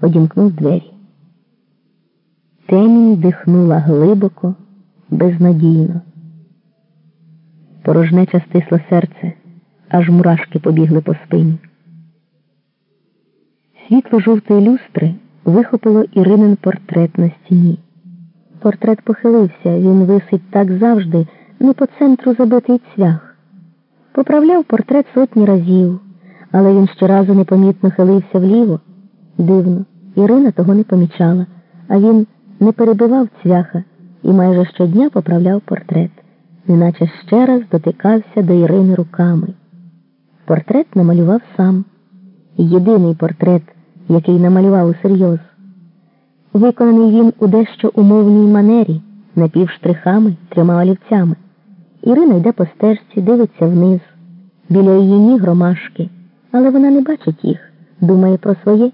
одімкнув двері. Темінь дихнула глибоко, безнадійно. Порожнеча стисло серце, аж мурашки побігли по спині. Світло жовтої люстри вихопило Іринин портрет на стіні. Портрет похилився, він висить так завжди, не по центру забитий цвях. Поправляв портрет сотні разів, але він щоразу непомітно хилився вліво. Дивно, Ірина того не помічала, а він не перебивав цвяха і майже щодня поправляв портрет, неначе ще раз дотикався до Ірини руками. Портрет намалював сам. Єдиний портрет, який намалював усерйоз. Виконаний він у дещо умовній манері, напівштрихами, трьома олівцями. Ірина йде по стежці, дивиться вниз. Біля її ніг ромашки, але вона не бачить їх, думає про своє.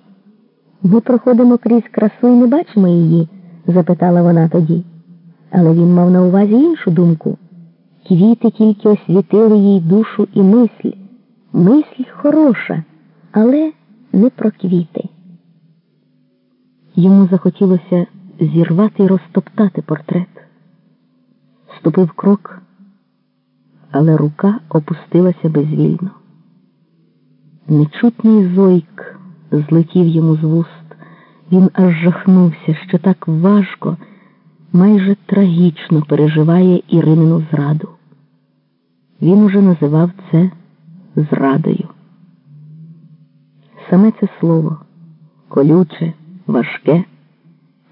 Ми проходимо крізь красу і не бачимо її, запитала вона тоді. Але він мав на увазі іншу думку. Квіти тільки освітили їй душу і мисль. Мисль хороша, але не про квіти. Йому захотілося зірвати і розтоптати портрет. Ступив крок, але рука опустилася безвільно. Нечутний зойк злетів йому з вуст. Він аж жахнувся, що так важко, майже трагічно переживає Іринину зраду. Він уже називав це зрадою. Саме це слово колюче, важке,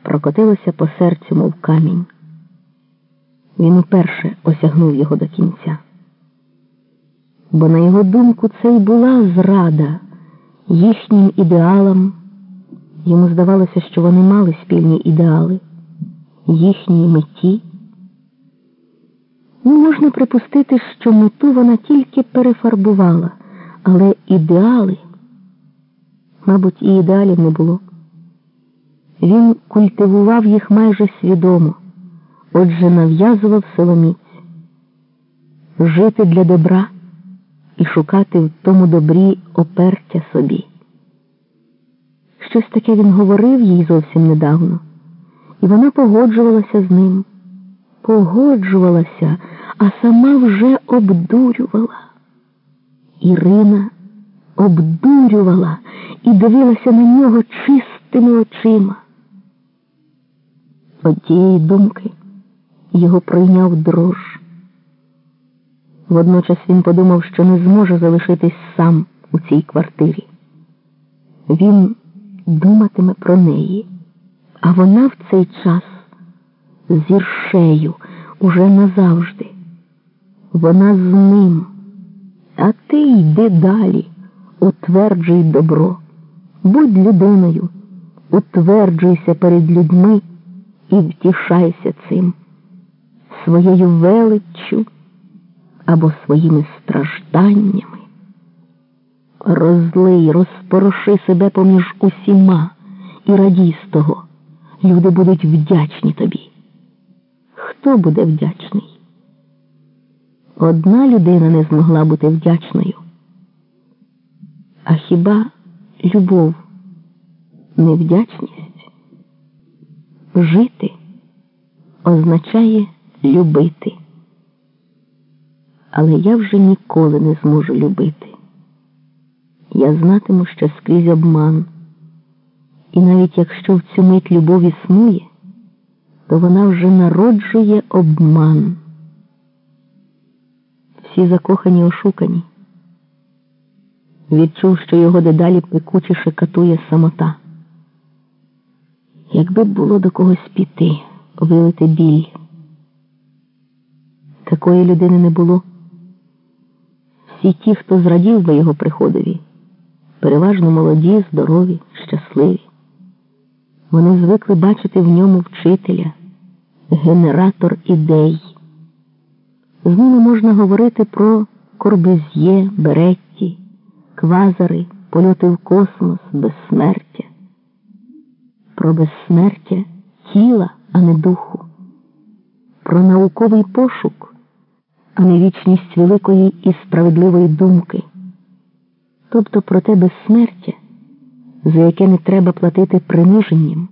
прокотилося по серцю, мов камінь. Він уперше осягнув його до кінця. Бо, на його думку, це й була зрада їхнім ідеалам. Йому здавалося, що вони мали спільні ідеали, їхній меті. Ну, можна припустити, що мету вона тільки перефарбувала, але ідеали, мабуть, і ідеалів не було. Він культивував їх майже свідомо, отже, нав'язував силоміць жити для добра і шукати в тому добрі опертя собі. Щось таке він говорив їй зовсім недавно, і вона погоджувалася з ним, погоджувалася, а сама вже обдурювала. Ірина обдурювала і дивилася на нього чистими очима. От тієї думки його прийняв дрож. Водночас він подумав, що не зможе залишитись сам у цій квартирі. Він думатиме про неї, а вона в цей час з Іршею уже назавжди. Вона з ним. А ти йди далі, утверджуй добро, будь людиною, утверджуйся перед людьми і втішайся цим, своєю величчю або своїми стражданнями. Розлий, розпороши себе поміж усіма і радій з того. Люди будуть вдячні тобі. Хто буде вдячний? Одна людина не змогла бути вдячною. А хіба любов невдячність? Жити означає любити. Але я вже ніколи не зможу любити. Я знатиму, що скрізь обман. І навіть якщо в цю мить любов існує, то вона вже народжує обман. Всі закохані ошукані. Відчув, що його дедалі пекучіше катує самота. Якби було до когось піти, вилити біль. Такої людини не було. Всі ті, хто зрадів би його приходові, переважно молоді, здорові, щасливі. Вони звикли бачити в ньому вчителя, генератор ідей. З ними можна говорити про Корбез'є, Беретті, квазари, польоти в космос, безсмертя, про безсмертя тіла, а не духу, про науковий пошук, а не вічність великої і справедливої думки, тобто про те безсмертя за яке не треба платити приниженням.